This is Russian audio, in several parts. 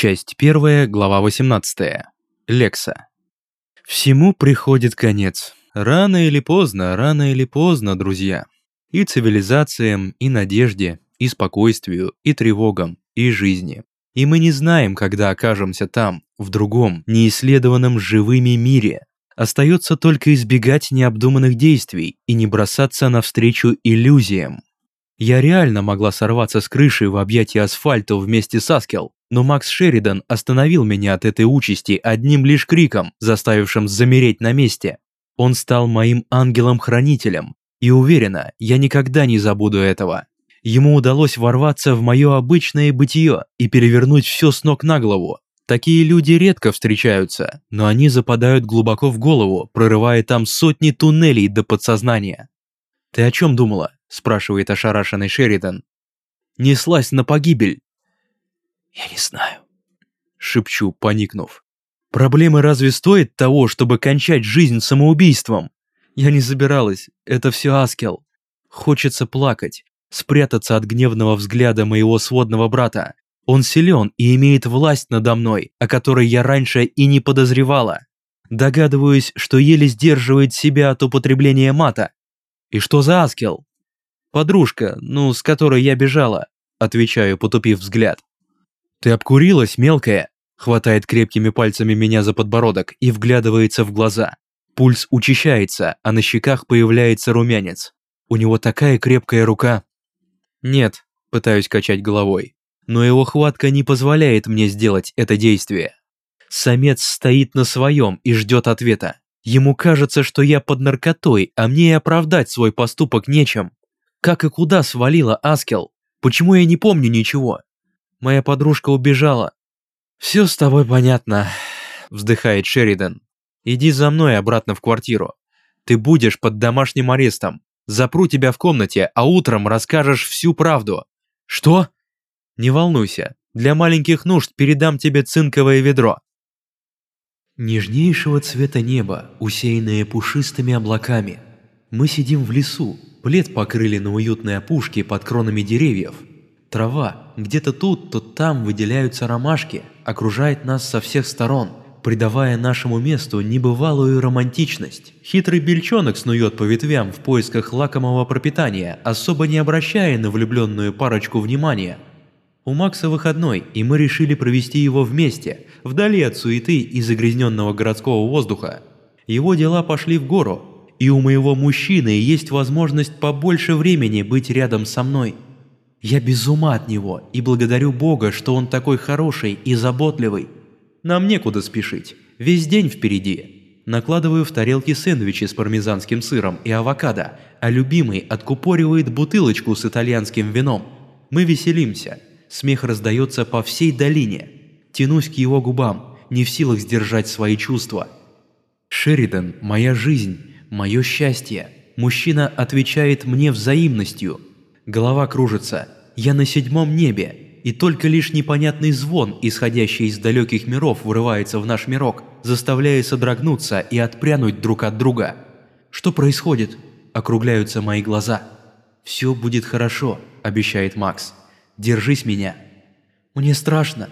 Часть 1, глава 18. Лекса. Всему приходит конец. Рано или поздно, рано или поздно, друзья. И цивилизациям, и надежде, и спокойствию, и тревогам, и жизни. И мы не знаем, когда окажемся там, в другом, неисследованном живыми мире. Остается только избегать необдуманных действий и не бросаться навстречу иллюзиям. Я реально могла сорваться с крыши в объятия асфальта вместе с Аскел, но Макс Шеридан остановил меня от этой участи одним лишь криком, заставившим замереть на месте. Он стал моим ангелом-хранителем, и уверена, я никогда не забуду этого. Ему удалось ворваться в мое обычное бытие и перевернуть все с ног на голову. Такие люди редко встречаются, но они западают глубоко в голову, прорывая там сотни туннелей до подсознания. «Ты о чем думала?» – спрашивает ошарашенный Шеридан. «Неслась на погибель». «Я не знаю», – шепчу, поникнув. «Проблемы разве стоит того, чтобы кончать жизнь самоубийством?» Я не забиралась, это все Аскел. Хочется плакать, спрятаться от гневного взгляда моего сводного брата. Он силен и имеет власть надо мной, о которой я раньше и не подозревала. Догадываюсь, что еле сдерживает себя от употребления мата. И что за Аскел? Подружка, ну, с которой я бежала, отвечаю, потупив взгляд. Ты обкурилась, мелкая? Хватает крепкими пальцами меня за подбородок и вглядывается в глаза. Пульс учащается, а на щеках появляется румянец. У него такая крепкая рука. Нет, пытаюсь качать головой, но его хватка не позволяет мне сделать это действие. Самец стоит на своем и ждет ответа. Ему кажется, что я под наркотой, а мне и оправдать свой поступок нечем. Как и куда свалила Аскел? Почему я не помню ничего? Моя подружка убежала. «Все с тобой понятно», – вздыхает Шеридан. «Иди за мной обратно в квартиру. Ты будешь под домашним арестом. Запру тебя в комнате, а утром расскажешь всю правду». «Что?» «Не волнуйся. Для маленьких нужд передам тебе цинковое ведро». Нежнейшего цвета небо, усеянное пушистыми облаками. Мы сидим в лесу, плед покрыли на уютной опушке под кронами деревьев. Трава, где-то тут, то там выделяются ромашки, окружает нас со всех сторон, придавая нашему месту небывалую романтичность. Хитрый бельчонок снует по ветвям в поисках лакомого пропитания, особо не обращая на влюбленную парочку внимания. У Макса выходной, и мы решили провести его вместе, вдали от суеты и загрязненного городского воздуха. Его дела пошли в гору, и у моего мужчины есть возможность побольше времени быть рядом со мной. Я без ума от него и благодарю Бога, что он такой хороший и заботливый. Нам некуда спешить, весь день впереди. Накладываю в тарелки сэндвичи с пармезанским сыром и авокадо, а любимый откупоривает бутылочку с итальянским вином. Мы веселимся. Смех раздается по всей долине. Тянусь к его губам, не в силах сдержать свои чувства. Шеридан – моя жизнь, мое счастье. Мужчина отвечает мне взаимностью – Голова кружится. Я на седьмом небе, и только лишь непонятный звон, исходящий из далеких миров, вырывается в наш мирок, заставляя содрогнуться и отпрянуть друг от друга. Что происходит? Округляются мои глаза. «Все будет хорошо», – обещает Макс. «Держись меня». «Мне страшно».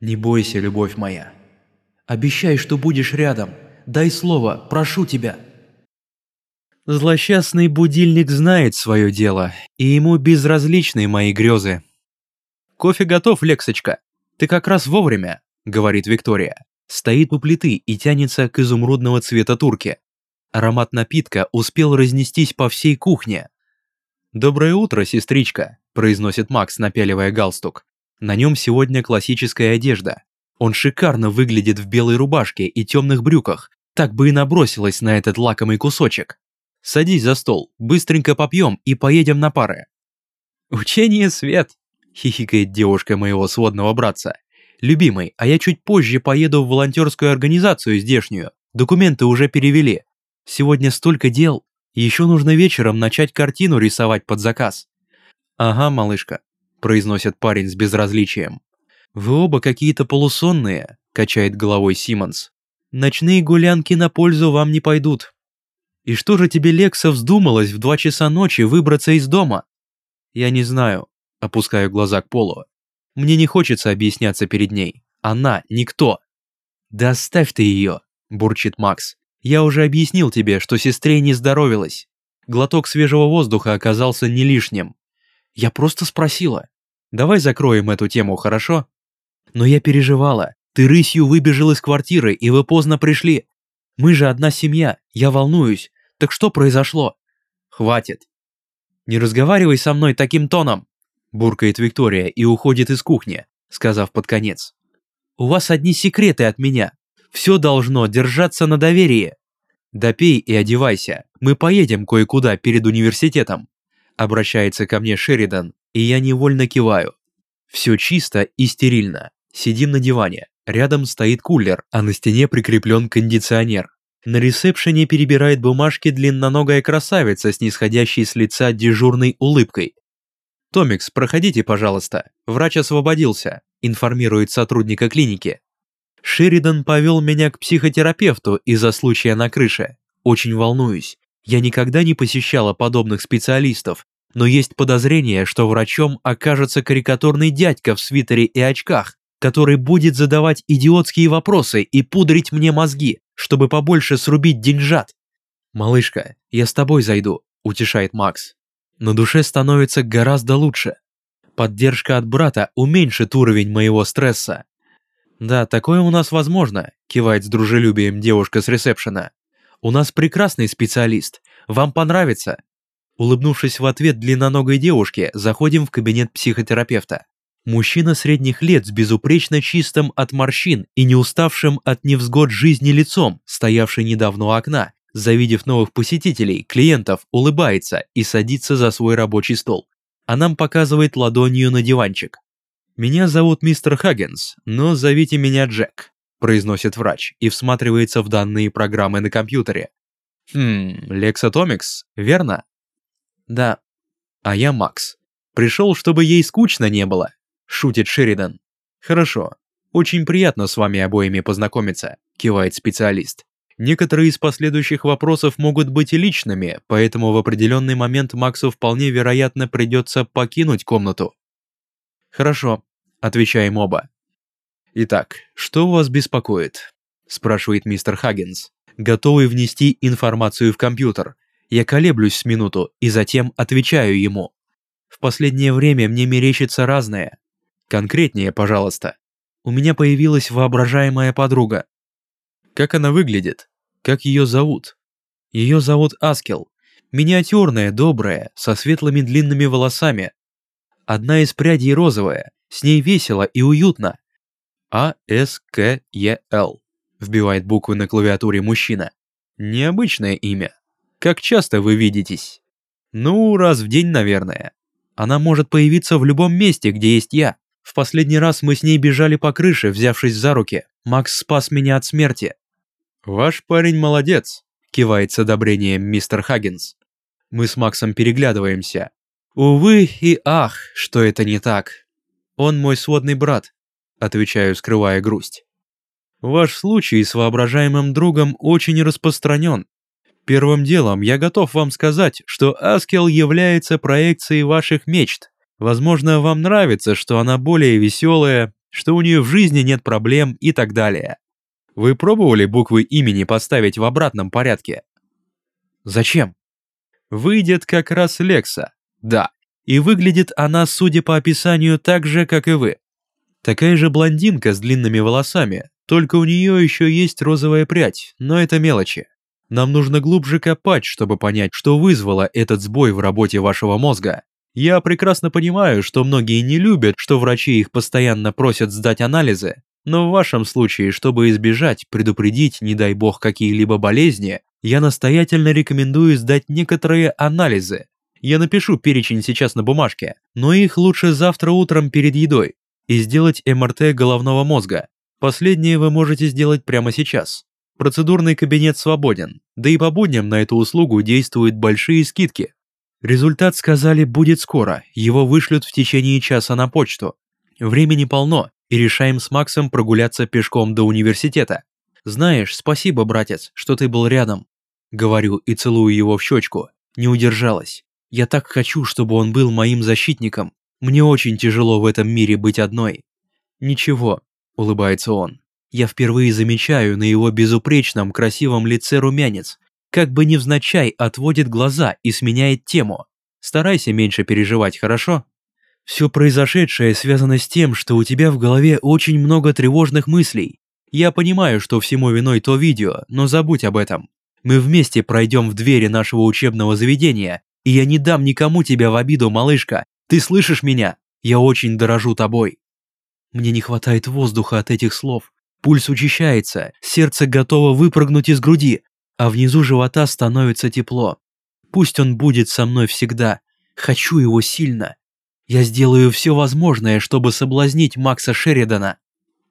«Не бойся, любовь моя». «Обещай, что будешь рядом. Дай слово, прошу тебя». Злосчастный будильник знает свое дело, и ему безразличны мои грезы. «Кофе готов, Лексочка. Ты как раз вовремя», — говорит Виктория. Стоит у плиты и тянется к изумрудного цвета турке. Аромат напитка успел разнестись по всей кухне. «Доброе утро, сестричка», – произносит Макс, напяливая галстук. На нем сегодня классическая одежда. Он шикарно выглядит в белой рубашке и темных брюках, так бы и набросилась на этот лакомый кусочек. Садись за стол, быстренько попьем и поедем на пары». «Учение свет», – хихикает девушка моего сводного братца. «Любимый, а я чуть позже поеду в волонтерскую организацию здешнюю. Документы уже перевели. Сегодня столько дел. Еще нужно вечером начать картину рисовать под заказ». «Ага, малышка», – произносит парень с безразличием. «Вы оба какие-то полусонные», – качает головой Симмонс. «Ночные гулянки на пользу вам не пойдут. И что же тебе, Лекса, вздумалось в два часа ночи выбраться из дома? Я не знаю, опускаю глаза к полу. Мне не хочется объясняться перед ней. Она никто. «Да оставь ты ее», – бурчит Макс. «Я уже объяснил тебе, что сестре не здоровилась. Глоток свежего воздуха оказался не лишним. Я просто спросила. Давай закроем эту тему, хорошо? Но я переживала. Ты рысью выбежал из квартиры, и вы поздно пришли. Мы же одна семья, я волнуюсь. Так что произошло? Хватит. Не разговаривай со мной таким тоном, буркает Виктория и уходит из кухни, сказав под конец. У вас одни секреты от меня. Все должно держаться на доверии. Допей и одевайся. Мы поедем кое-куда перед университетом. Обращается ко мне Шеридан, и я невольно киваю. Все чисто и стерильно. Сидим на диване. Рядом стоит кулер, а на стене прикреплен кондиционер. На ресепшене перебирает бумажки длинноногая красавица с нисходящей с лица дежурной улыбкой. «Томикс, проходите, пожалуйста. Врач освободился», – информирует сотрудника клиники. Шеридан повел меня к психотерапевту из-за случая на крыше. Очень волнуюсь. Я никогда не посещала подобных специалистов, но есть подозрение, что врачом окажется карикатурный дядька в свитере и очках, который будет задавать идиотские вопросы и пудрить мне мозги, чтобы побольше срубить деньжат. «Малышка, я с тобой зайду», – утешает Макс. На душе становится гораздо лучше. Поддержка от брата уменьшит уровень моего стресса. «Да, такое у нас возможно», – кивает с дружелюбием девушка с ресепшена. «У нас прекрасный специалист. Вам понравится». Улыбнувшись в ответ длинноногой девушке, заходим в кабинет психотерапевта. Мужчина средних лет с безупречно чистым от морщин и не уставшим от невзгод жизни лицом, стоявший недавно у окна, завидев новых посетителей, клиентов, улыбается и садится за свой рабочий стол. А нам показывает ладонью на диванчик. «Меня зовут мистер Хаггинс, но зовите меня Джек», произносит врач и всматривается в данные программы на компьютере. «Хм, Лексатомикс, верно?» «Да». «А я Макс. Пришел, чтобы ей скучно не было», шутит Шеридан. «Хорошо. Очень приятно с вами обоими познакомиться», кивает специалист. Некоторые из последующих вопросов могут быть личными, поэтому в определенный момент Максу вполне вероятно придется покинуть комнату. «Хорошо», — отвечаем оба. «Итак, что вас беспокоит?» — спрашивает мистер Хаггинс, готовый внести информацию в компьютер. Я колеблюсь с минуту и затем отвечаю ему. В последнее время мне мерещится разное. Конкретнее, пожалуйста. У меня появилась воображаемая подруга. Как она выглядит? Как ее зовут? Ее зовут Аскел. Миниатюрная, добрая, со светлыми длинными волосами. Одна из прядей розовая, с ней весело и уютно. А-С-К-Е-Л. Вбивает буквы на клавиатуре мужчина. Необычное имя. Как часто вы видитесь? Ну, раз в день, наверное. Она может появиться в любом месте, где есть я. В последний раз мы с ней бежали по крыше, взявшись за руки. Макс спас меня от смерти. «Ваш парень молодец», – кивает с одобрением мистер Хаггинс. Мы с Максом переглядываемся. Увы и ах, что это не так. Он мой сводный брат, отвечаю, скрывая грусть. Ваш случай с воображаемым другом очень распространен. Первым делом я готов вам сказать, что Аскел является проекцией ваших мечт. Возможно, вам нравится, что она более веселая, что у нее в жизни нет проблем и так далее. Вы пробовали буквы имени поставить в обратном порядке? Зачем? Выйдет как раз Лекса. Да. И выглядит она, судя по описанию, так же, как и вы. Такая же блондинка с длинными волосами, только у нее еще есть розовая прядь, но это мелочи. Нам нужно глубже копать, чтобы понять, что вызвало этот сбой в работе вашего мозга. Я прекрасно понимаю, что многие не любят, что врачи их постоянно просят сдать анализы, но в вашем случае, чтобы избежать, предупредить, не дай бог, какие-либо болезни, я настоятельно рекомендую сдать некоторые анализы. Я напишу перечень сейчас на бумажке, но их лучше завтра утром перед едой и сделать МРТ головного мозга. Последнее вы можете сделать прямо сейчас. Процедурный кабинет свободен, да и по будням на эту услугу действуют большие скидки. Результат, сказали, будет скоро, его вышлют в течение часа на почту. Времени полно, и решаем с Максом прогуляться пешком до университета. Знаешь, спасибо, братец, что ты был рядом. Говорю и целую его в щечку. Не удержалась. Я так хочу, чтобы он был моим защитником. Мне очень тяжело в этом мире быть одной. Ничего, – улыбается он. Я впервые замечаю на его безупречном красивом лице румянец, как бы невзначай отводит глаза и сменяет тему. Старайся меньше переживать, хорошо? Все произошедшее связано с тем, что у тебя в голове очень много тревожных мыслей. Я понимаю, что всему виной то видео, но забудь об этом. Мы вместе пройдем в двери нашего учебного заведения, и я не дам никому тебя в обиду, малышка. Ты слышишь меня? Я очень дорожу тобой. Мне не хватает воздуха от этих слов. Пульс учащается, сердце готово выпрыгнуть из груди, а внизу живота становится тепло. Пусть он будет со мной всегда. Хочу его сильно. Я сделаю все возможное, чтобы соблазнить Макса Шеридана.